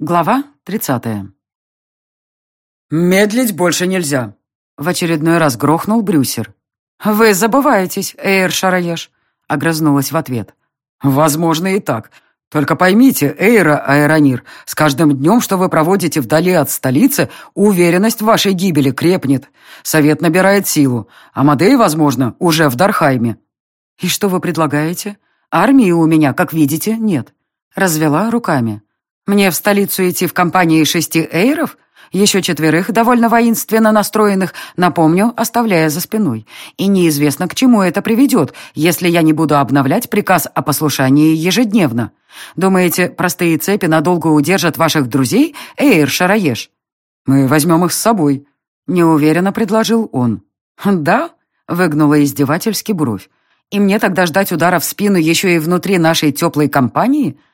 Глава 30. «Медлить больше нельзя», — в очередной раз грохнул Брюсер. «Вы забываетесь, Эйр Шараеш», — огрызнулась в ответ. «Возможно и так. Только поймите, Эйра Аэронир, с каждым днем, что вы проводите вдали от столицы, уверенность в вашей гибели крепнет. Совет набирает силу. Амадей, возможно, уже в Дархайме». «И что вы предлагаете? Армии у меня, как видите, нет». Развела руками. Мне в столицу идти в компании шести эйров? Еще четверых, довольно воинственно настроенных, напомню, оставляя за спиной. И неизвестно, к чему это приведет, если я не буду обновлять приказ о послушании ежедневно. Думаете, простые цепи надолго удержат ваших друзей, Эйр Шараеш? Мы возьмем их с собой, — неуверенно предложил он. Да? — выгнула издевательски бровь. И мне тогда ждать удара в спину еще и внутри нашей теплой компании —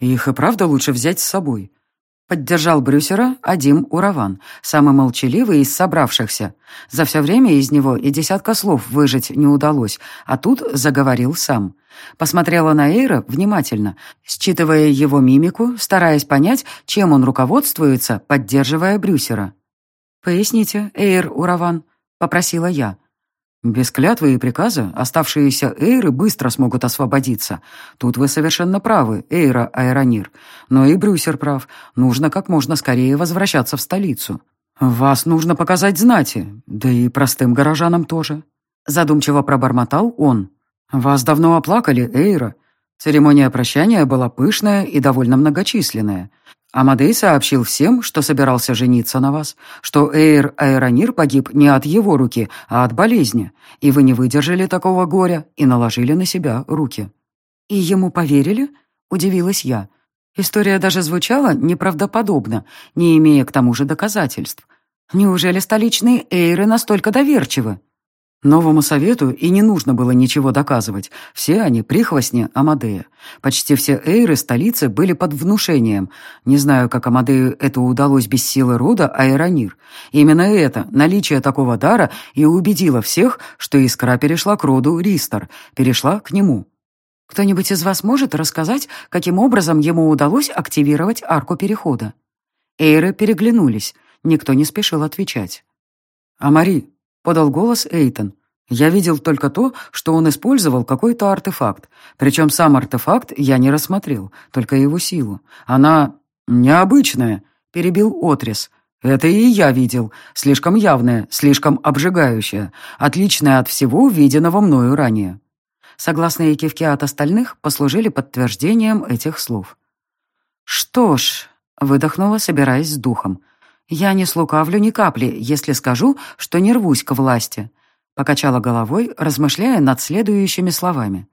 «Их и правда лучше взять с собой», — поддержал Брюсера Адим Ураван, самый молчаливый из собравшихся. За все время из него и десятка слов выжить не удалось, а тут заговорил сам. Посмотрела на Эйра внимательно, считывая его мимику, стараясь понять, чем он руководствуется, поддерживая Брюсера. «Поясните, Эйр Ураван», — попросила я. Без клятвы и приказа оставшиеся эйры быстро смогут освободиться. Тут вы совершенно правы, Эйра Айронир. Но и Брюсер прав. Нужно как можно скорее возвращаться в столицу. Вас нужно показать знати, да и простым горожанам тоже. Задумчиво пробормотал он. Вас давно оплакали, Эйра. Церемония прощания была пышная и довольно многочисленная. Амадей сообщил всем, что собирался жениться на вас, что Эйр Аэронир погиб не от его руки, а от болезни, и вы не выдержали такого горя и наложили на себя руки». «И ему поверили?» — удивилась я. История даже звучала неправдоподобно, не имея к тому же доказательств. Неужели столичные эйры настолько доверчивы? Новому совету и не нужно было ничего доказывать. Все они прихвостни Амадея. Почти все эйры столицы были под внушением. Не знаю, как Амадею это удалось без силы рода Аэронир. Именно это, наличие такого дара, и убедило всех, что искра перешла к роду Ристор, перешла к нему. Кто-нибудь из вас может рассказать, каким образом ему удалось активировать арку перехода? Эйры переглянулись. Никто не спешил отвечать. «Амари, подал голос Эйтон. Я видел только то, что он использовал какой-то артефакт. Причем сам артефакт я не рассмотрел, только его силу. Она необычная, перебил Отрис. Это и я видел. Слишком явная, слишком обжигающая, отличная от всего виденного мною ранее. Согласные кивки от остальных послужили подтверждением этих слов. «Что ж», — выдохнула, собираясь с духом, «Я не слукавлю ни капли, если скажу, что не рвусь к власти», — покачала головой, размышляя над следующими словами.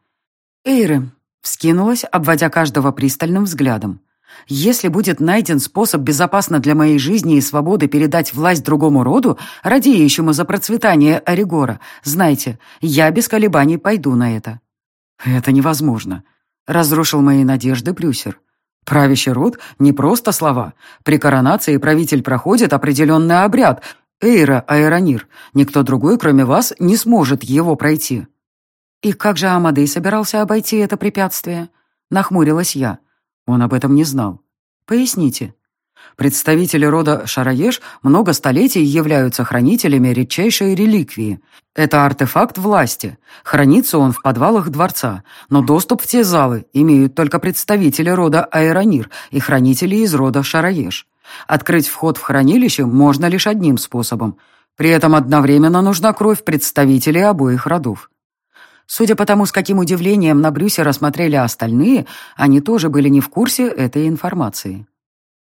«Эйры», — вскинулась, обводя каждого пристальным взглядом. «Если будет найден способ безопасно для моей жизни и свободы передать власть другому роду, радеющему за процветание Оригора, знайте, я без колебаний пойду на это». «Это невозможно», — разрушил мои надежды Брюсер. Правящий род — не просто слова. При коронации правитель проходит определенный обряд. Эйра Аэронир. Никто другой, кроме вас, не сможет его пройти. И как же Амадей собирался обойти это препятствие? Нахмурилась я. Он об этом не знал. Поясните. Представители рода Шараеш много столетий являются хранителями редчайшей реликвии. Это артефакт власти. Хранится он в подвалах дворца, но доступ в те залы имеют только представители рода Аэронир и хранители из рода Шараеш. Открыть вход в хранилище можно лишь одним способом. При этом одновременно нужна кровь представителей обоих родов. Судя по тому, с каким удивлением на Брюсе рассмотрели остальные, они тоже были не в курсе этой информации.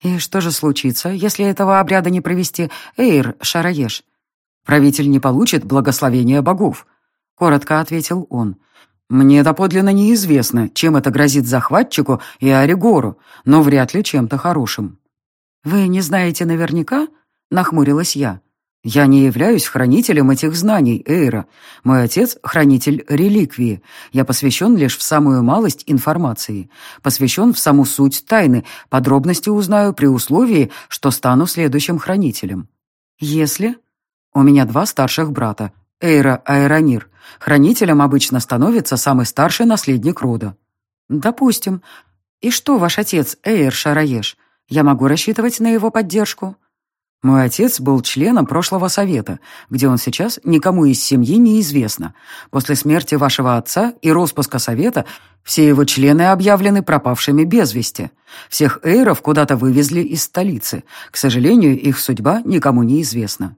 «И что же случится, если этого обряда не провести, Эйр Шараеш?» «Правитель не получит благословения богов», — коротко ответил он. «Мне доподлинно неизвестно, чем это грозит захватчику и Оригору, но вряд ли чем-то хорошим». «Вы не знаете наверняка?» — нахмурилась я. «Я не являюсь хранителем этих знаний, Эйра. Мой отец — хранитель реликвии. Я посвящен лишь в самую малость информации. Посвящен в саму суть тайны. Подробности узнаю при условии, что стану следующим хранителем». «Если?» «У меня два старших брата. Эйра Аэронир. Хранителем обычно становится самый старший наследник рода». «Допустим. И что ваш отец, Эйр Шараеш? Я могу рассчитывать на его поддержку?» Мой отец был членом прошлого совета, где он сейчас никому из семьи не известно. После смерти вашего отца и распуска совета все его члены объявлены пропавшими без вести. Всех эйров куда-то вывезли из столицы. К сожалению, их судьба никому не известна.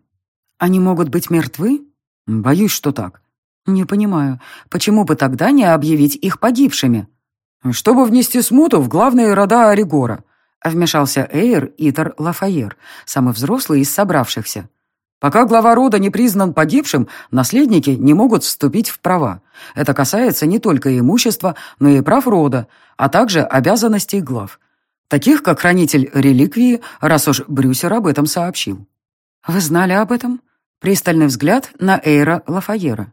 Они могут быть мертвы? Боюсь, что так. Не понимаю, почему бы тогда не объявить их погибшими? Чтобы внести смуту в главные рода Оригора. Вмешался Эйр Итер Лафайер, самый взрослый из собравшихся. Пока глава рода не признан погибшим, наследники не могут вступить в права. Это касается не только имущества, но и прав рода, а также обязанностей глав. Таких, как хранитель реликвии, раз уж Брюсер об этом сообщил. «Вы знали об этом?» Пристальный взгляд на Эйра Лафайера.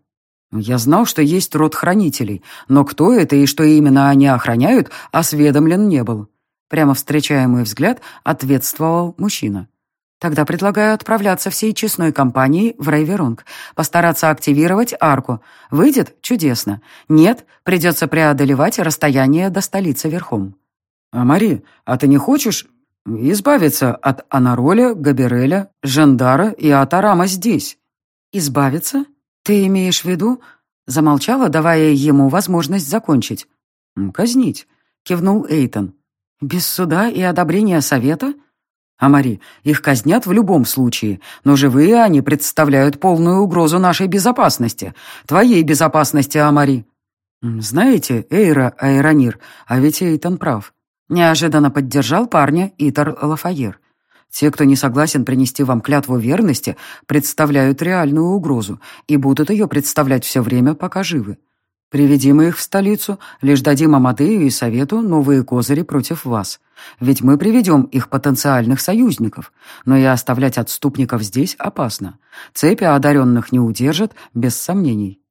«Я знал, что есть род хранителей, но кто это и что именно они охраняют, осведомлен не был». Прямо встречая мой взгляд, ответствовал мужчина. Тогда предлагаю отправляться всей честной компанией в Рейверунг, постараться активировать арку. Выйдет? Чудесно. Нет, придется преодолевать расстояние до столицы верхом. А, Мари, а ты не хочешь избавиться от Анароля, Габереля, Жандара и Атарама здесь? Избавиться? Ты имеешь в виду? Замолчала, давая ему возможность закончить. Казнить, кивнул Эйтон. Без суда и одобрения совета? Амари, их казнят в любом случае, но живые они представляют полную угрозу нашей безопасности, твоей безопасности, Амари. Знаете, Эйра Айронир, а ведь Эйтон прав. Неожиданно поддержал парня Итар Лафайер. Те, кто не согласен принести вам клятву верности, представляют реальную угрозу и будут ее представлять все время, пока живы. Приведим их в столицу, лишь дадим Амадею и Совету новые козыри против вас. Ведь мы приведем их потенциальных союзников. Но и оставлять отступников здесь опасно. Цепи одаренных не удержат, без сомнений.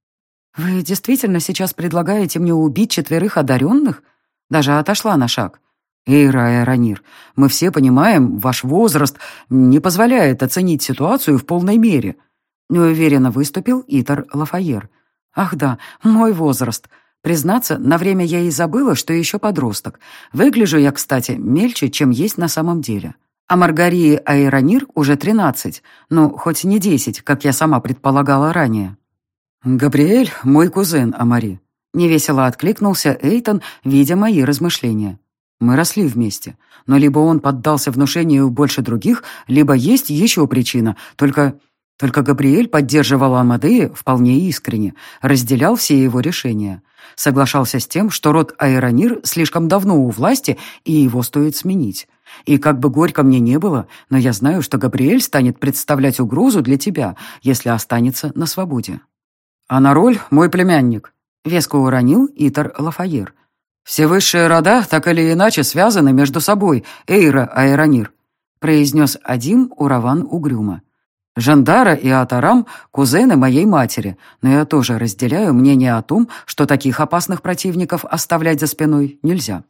Вы действительно сейчас предлагаете мне убить четверых одаренных? Даже отошла на шаг. Эйра Эронир, мы все понимаем, ваш возраст не позволяет оценить ситуацию в полной мере. Неуверенно выступил Итар Лафайер. Ах да, мой возраст. Признаться, на время я и забыла, что еще подросток. Выгляжу я, кстати, мельче, чем есть на самом деле. А Маргарии Айронир уже тринадцать, ну, хоть не десять, как я сама предполагала ранее. «Габриэль — мой кузен Амари», — невесело откликнулся Эйтон, видя мои размышления. «Мы росли вместе, но либо он поддался внушению больше других, либо есть еще причина, только только Габриэль поддерживал Амадея вполне искренне, разделял все его решения. Соглашался с тем, что род Аэронир слишком давно у власти, и его стоит сменить. И как бы горько мне не было, но я знаю, что Габриэль станет представлять угрозу для тебя, если останется на свободе. А на роль мой племянник, — веско уронил Итар Лафайер. Все высшие рода так или иначе связаны между собой, Эйра Аэронир, — произнес Адим Ураван угрюмо. Жандара и Атарам — кузены моей матери, но я тоже разделяю мнение о том, что таких опасных противников оставлять за спиной нельзя.